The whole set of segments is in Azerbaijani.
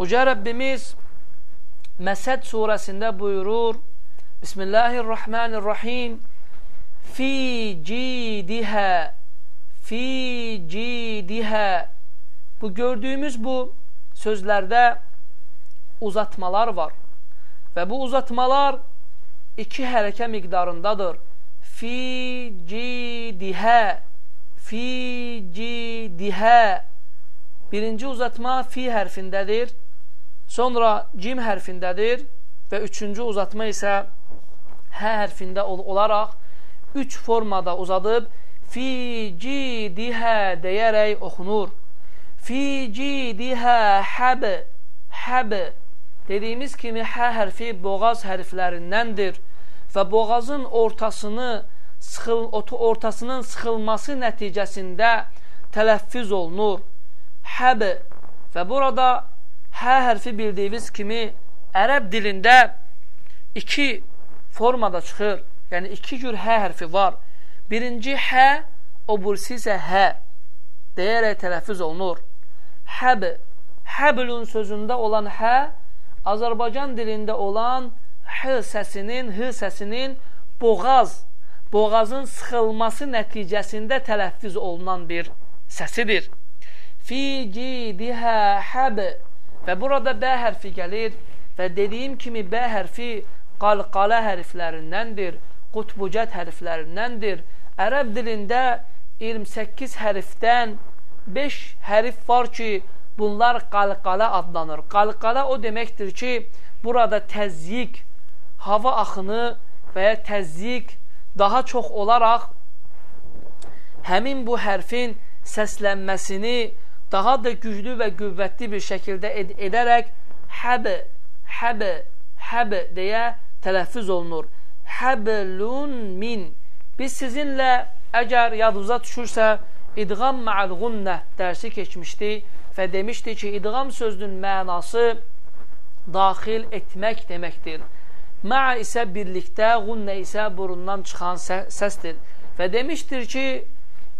Uca Rəbbimiz Məsəd surəsində buyurur Bismillahirrahmanirrahim Fi cidihə Fi cidihə Bu gördüyümüz bu sözlərdə uzatmalar var. Və bu uzatmalar iki hərəkə miqdarındadır. Fi cidihə Fi cidihə Birinci uzatma fi hərfindədir. Sonra cim hərfindədir və üçüncü uzatma isə hə hərfində ol olaraq üç formada uzadıb fi cidihə deyərək oxunur. Fi cidihə həb həb dediyimiz kimi hə hərfi boğaz hərflərindəndir və boğazın ortasını sıxıl, ortasının sıxılması nəticəsində tələffüz olunur. Həb və burada hə hərfi bildiyiniz kimi ərəb dilində iki formada çıxır. Yəni, iki cür hə hərfi var. Birinci hə, o bursi isə hə deyərək tələffüz olunur. Həb, həblun sözündə olan hə, Azərbaycan dilində olan h səsinin, h səsinin boğaz, boğazın sıxılması nəticəsində tələffüz olunan bir səsidir. Fi cidihə həb Və burada B hərfi gəlir və dediyim kimi B hərfi qalqalə hərflərindəndir, qutbucət hərflərindəndir. Ərəb dilində 28 hərfdən 5 hərf var ki, bunlar qalqalə adlanır. Qalqalə o deməkdir ki, burada təzyiq, hava axını və ya təzyiq daha çox olaraq həmin bu hərfin səslənməsini daha da güclü və qüvvətli bir şəkildə ed edərək həb, həb, həb deyə tələffüz olunur. Həblun min. Biz sizinlə əgər yadınıza düşürsə, idğam ma'al-gunnə dərsi keçmişdi və demişdi ki, idğam sözünün mənası daxil etmək deməkdir. Ma'a isə birlikdə, gunnə isə burundan çıxan sə səsdir. Və demişdir ki,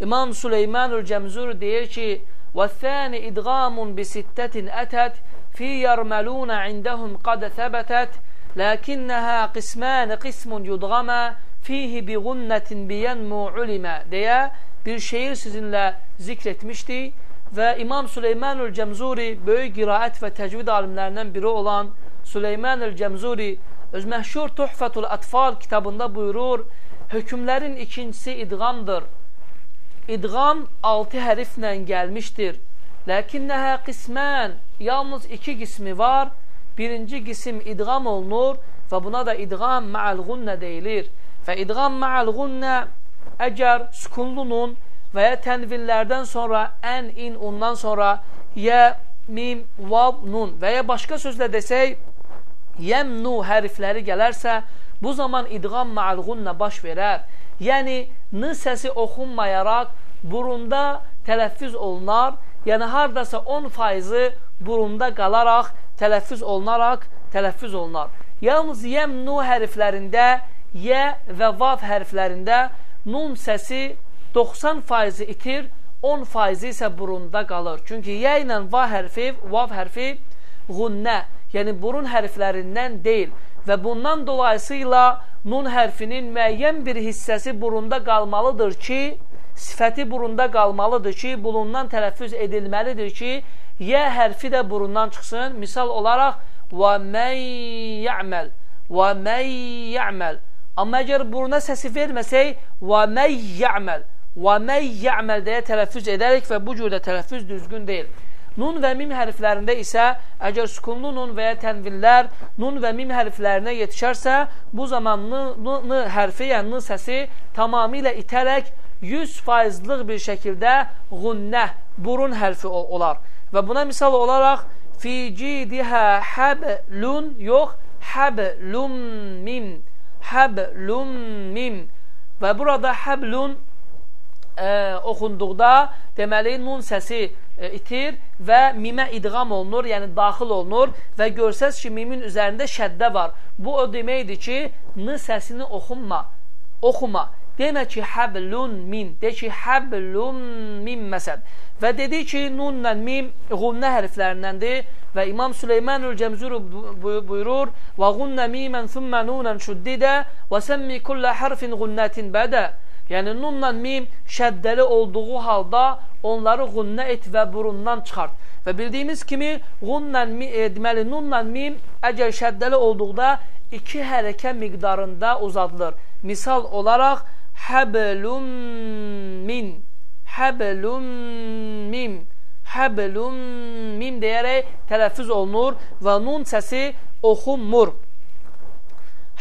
İmam Süleymanül Cəmzur deyir ki, والثاني إدغام بستة أتت في يرملون عندهم قد ثبتت لكنها قسمان قسم يدغم fihi bi gunnetin biyenmu ulime deyə bir şeir sizinlə zikr etmişdi və İmam Süleymanül Cəmzuri böyük qiraət və təcvid alimlərindən biri olan Süleymanül Cəmzuri öz məşhur Tuhfatul Atfal kitabında buyurur, hökmlərin ikincisi idğamdır. İdğam altı hərflə gəlmişdir. Ləkinnəhə qismən, yalnız iki qismi var. Birinci qisim idğam olunur və buna da idğam mə'əl-ğunnə deyilir. Və idğam mə'əl-ğunnə əgər sükunlunun və ya tənvinlərdən sonra ən, in, ondan sonra yə, mim, vav, nun və ya başqa sözlə desək, yəm, nu hərfləri gələrsə, bu zaman idğam mə'əl-ğunnə baş verər. Yəni, n səsi oxunmayaraq burunda tələffüz olunar, yəni haradasa 10 faizi burunda qalaraq tələffüz olunaraq tələffüz olunar. Yalnız yəm nu hərflərində, yə və vav hərflərində nun səsi 90 faizi itir, 10 faizi isə burunda qalır. Çünki yə ilə va hərfi, vav hərfiğunnə, yəni burun hərflərindən deyil və bundan dolayısıyla nun hərfinin müəyyən bir hissəsi burunda qalmalıdır ki, sifəti burunda qalmalıdır ki, bulundan tələffüz edilməlidir ki, yə hərfi də burundan çıxsın. Misal olaraq, və mən yə'məl, və mən yə'məl. Amma əgər buruna səsi verməsək, və mən yə'məl, və mən yə'məl deyə tələffüz edərik və bu cürdə tələffüz düzgün deyil. Nun və mim hərflərində isə əgər sükunlu nun və ya tənvillər nun və mim hərflərinə yetişərsə, bu zaman n, n, n hərfi, yəni n səsi tamamilə itərək 100%lıq bir şəkildə qunnə, burun hərfi olar. Və buna misal olaraq fi cidihə həblun, yox, həblun mim, həblun mim. Və burada həblun e, oxunduqda deməli nun səsi e, itir və mimə idğam olunur, yəni daxil olunur və görsəz ki, mimin üzərində şəddə var. Bu o deməkdir ki, n səsini oxunma, oxuma. Demə ki, həblun min, de ki, həblun min məsəl. Və dedi ki, nunla mimğunnə hərflərindəndir Və İmam Süleymanül Cəmzuru buyurur: "Və gunnə mimən thumma nunan şuddidə və səmmi kullə harfin gunnətin bədə." Yəni nunla mim şəddəli olduğu halda onları gunnə et və burundan çıxart. Və bildiyimiz kimi gunla e, deməli nunla mim əgər şəddəli olduqda iki hərəkə miqdarında uzadılır. Misal olaraq həblum min həblum mim həblum mim deyərək tələffüz olunur və nun səsi oxunmur.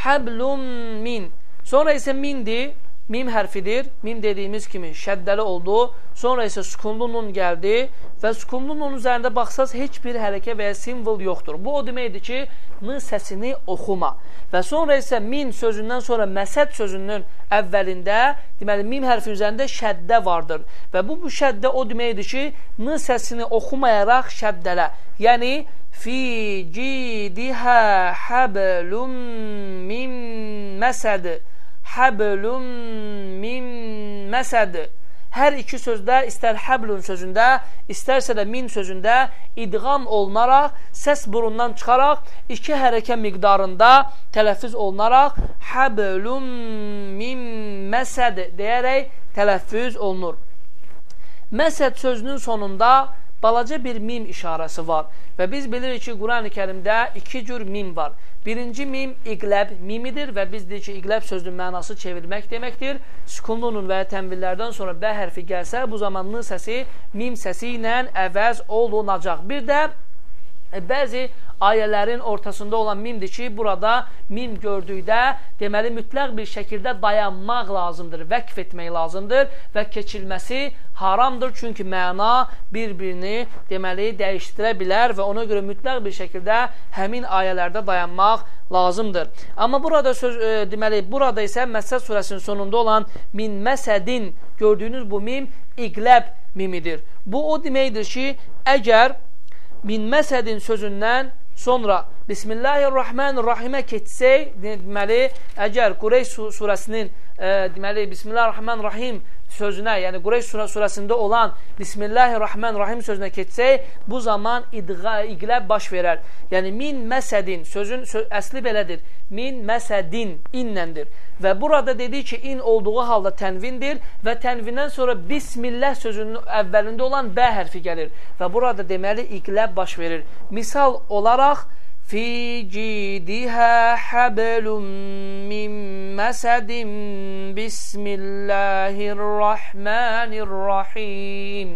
Həblum min. Sonra isə mindir mim hərfidir. Mim dediyimiz kimi şəddəli oldu. Sonra isə sukunlu nun gəldi və sukunlu nun üzərində baxsaz heç bir hərəkə və ya simvol yoxdur. Bu o deməkdir ki, m səsini oxuma. Və sonra isə min sözündən sonra məsəd sözünün əvvəlində, deməli mim hərfi üzərində şəddə vardır. Və bu bu şəddə o deməkdir ki, m səsini oxumayaraq şəddələ. Yəni fi cidihə həblum min məsəd həblun min məsəd hər iki sözdə istər həblun sözündə, istərsə də min sözündə idğam olunaraq, səs burundan çıxaraq, iki hərəkə miqdarında tələffüz olunaraq həblun min məsəd deyərək tələffüz olunur. Məsəd sözünün sonunda balaca bir mim işarəsi var və biz bilirik ki, Quran-ı kərimdə iki cür mim var. Birinci mim iqləb mimidir və biz deyik ki, iqləb sözünün mənası çevirmək deməkdir. Sükunlunun və ya tənvillərdən sonra bə hərfi gəlsə, bu zaman n səsi mim səsi ilə əvəz olunacaq. Bir də bəzi ayələrin ortasında olan mimdir ki, burada mim gördükdə deməli mütləq bir şəkildə dayanmaq lazımdır, vəqf etmək lazımdır və keçilməsi haramdır. Çünki məna bir-birini deməli dəyişdirə bilər və ona görə mütləq bir şəkildə həmin ayələrdə dayanmaq lazımdır. Amma burada söz e, deməli burada isə Məsəd surəsinin sonunda olan min məsədin gördüyünüz bu mim iqləb mimidir. Bu o deməkdir ki, əgər min məsədin sözündən Sonra Bismillahirrahmanirrahimə keçsək, deməli, əgər Qureyş surəsinin e, deməli Bismillahirrahmanirrahim sözünə, yəni Qureyş surəsində olan Bismillahirrahmanirrahim sözünə keçsək, bu zaman idğa, iqləb baş verər. Yəni min məsədin, sözün söz, əsli belədir. Min məsədin innəndir. Və burada dedi ki, in olduğu halda tənvindir və tənvindən sonra Bismillah sözünün əvvəlində olan bə hərfi gəlir. Və burada deməli iqləb baş verir. Misal olaraq, fi cidihə həbəlum min مسد بسم الله الرحمن الرحيم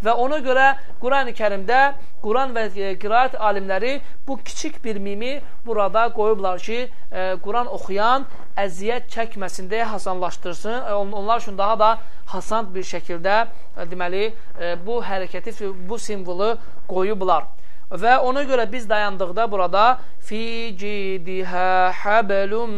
Və ona görə Quran-ı Kərimdə Quran və qiraat alimləri bu kiçik bir mimi burada qoyublar ki, e, Quran oxuyan əziyyət çəkməsin deyə hasanlaşdırsın. E, onlar üçün daha da hasan bir şəkildə e, deməli e, bu hərəkəti, bu simvolu qoyublar. Və ona görə biz dayandıqda burada fi cidihə həbəlum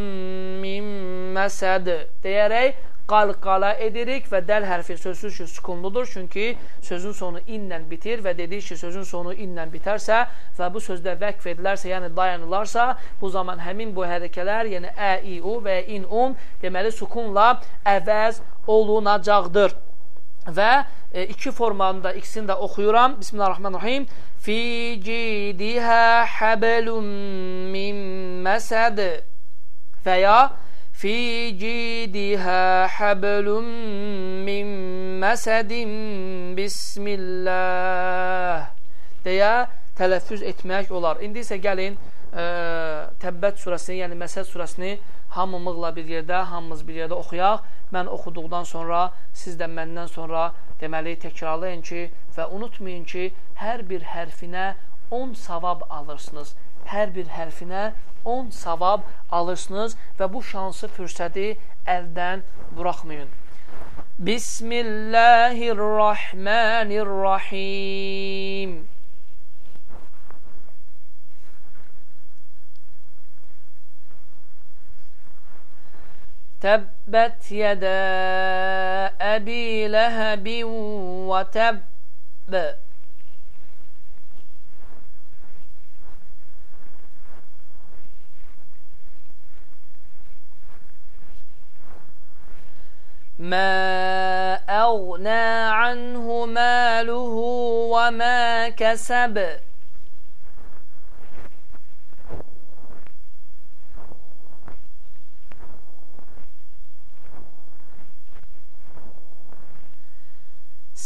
min məsəd deyərək qalqala edirik və dəl hərfi sözsüz ki, sükunludur. Çünki sözün sonu inlə bitir və dedik ki, sözün sonu inlə bitərsə və bu sözdə vəqf edilərsə, yəni dayanılarsa, bu zaman həmin bu hərəkələr, yəni ə, i, u və in, un deməli sukunla əvəz olunacaqdır. Və e, iki formanda ikisini də oxuyuram. Bismillahirrahmanirrahim. Fi cidihə həbəlun min məsəd və ya fi cidihə həbəlun min məsədin bismillah deyə tələffüz etmək olar. İndi isə gəlin ə, Təbbət surəsini, yəni Məsəd surəsini hamımızla bir yerdə, hamımız bir yerdə oxuyaq. Mən oxuduqdan sonra siz də məndən sonra deməli təkrarlayın ki və unutmayın ki, hər bir hərfinə 10 savab alırsınız. Hər bir hərfinə 10 savab alırsınız və bu şansı, fürsəti əldən buraxmayın. Bismillahirrahmanirrahim. تبت يدا أبي لهب وتب. ما أغنى عنه ماله وما كسب.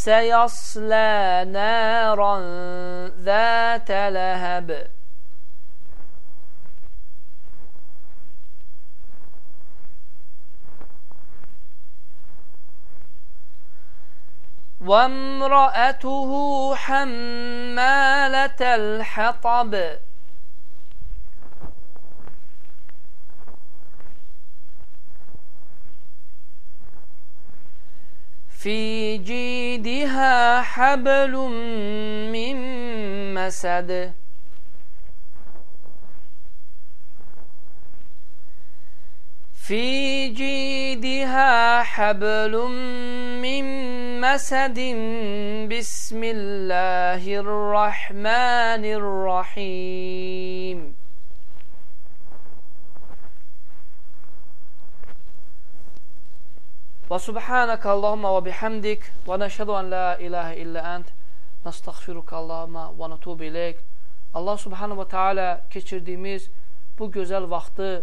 سيصلى نارا ذات لهب. وامرأته حمالة الحطب. في جيدها حبل من مسد. في جيدها حبل من مسد. بسم الله الرحمن الرحيم. Ve subhaneke Allahumma ve bihamdik. Ve neşhedü en la ilahe illa ent. Nestağfiruke Allahumma ve netubu ileyk. Allah subhanahu ve teala geçirdiğimiz bu güzel vakti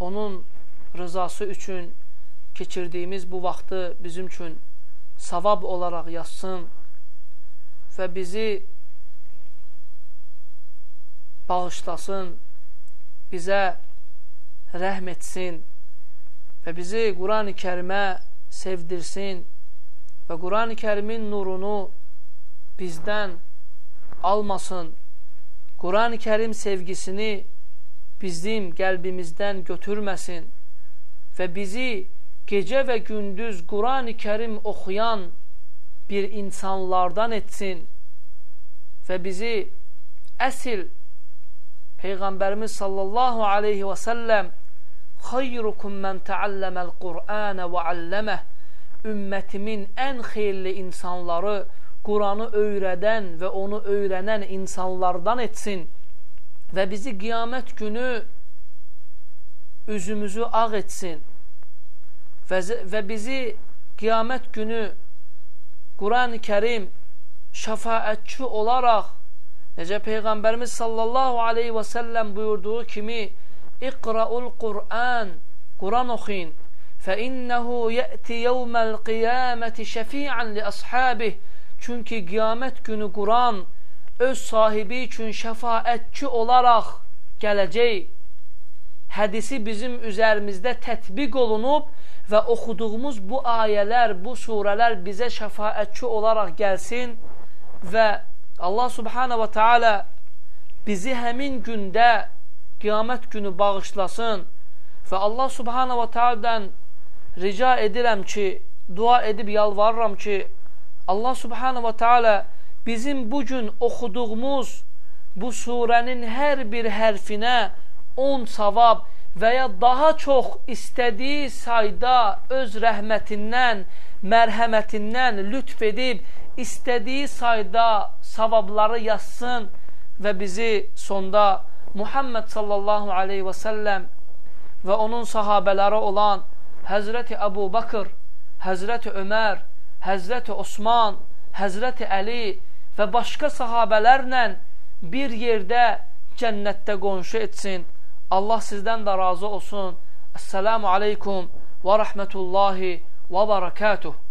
onun rızası üçün keçirdiyimiz bu vaxtı bizim üçün savab olaraq yazsın və bizi bağışlasın, bizə rəhm etsin. Və bizi Quran-ı kərimə sevdirsin və Quran-ı kərimin nurunu bizdən almasın. Quran-ı kərim sevgisini bizim qəlbimizdən götürməsin və bizi gecə və gündüz Quran-ı kərim oxuyan bir insanlardan etsin və bizi əsil Peyğəmbərimiz sallallahu aleyhi və səlləm xeyrukum mən təalləməl Qur'anə və alləməh ümmətimin ən xeyirli insanları Quranı öyrədən və onu öyrənən insanlardan etsin və bizi qiyamət günü üzümüzü ağ etsin və, və bizi qiyamət günü Quran-ı Kərim şəfaətçi olaraq necə Peyğəmbərimiz sallallahu aleyhi və səlləm buyurduğu kimi İqra'ul Qur'an Quran oxuyun fəinnəhu yəti yevməl qiyaməti şəfi'an li əshabih çünki qiyamət günü Quran öz sahibi üçün şəfaətçi olaraq gələcək hədisi bizim üzərimizdə tətbiq olunub və oxuduğumuz bu ayələr, bu surələr bizə şəfaətçi olaraq gəlsin və Allah subhanə və teala bizi həmin gündə qiyamət günü bağışlasın. Və Allah subhanə və teala'dan rica edirəm ki, dua edib yalvarıram ki, Allah subhanə və teala bizim bugün oxuduğumuz bu surənin hər bir hərfinə 10 savab və ya daha çox istədiyi sayda öz rəhmətindən, mərhəmətindən lütf edib, istədiyi sayda savabları yazsın və bizi sonda Muhammed sallallahu aleyhi və səlləm və onun sahabələri olan Həzrəti Əbu Bakır, Həzrəti Ömər, Həzrəti Osman, Həzrəti Əli və başqa sahabələrlə bir yerdə cənnətdə qonşu etsin. Allah sizdən də razı olsun. Esselamu aleykum və rəhmətullahi və barakatuh.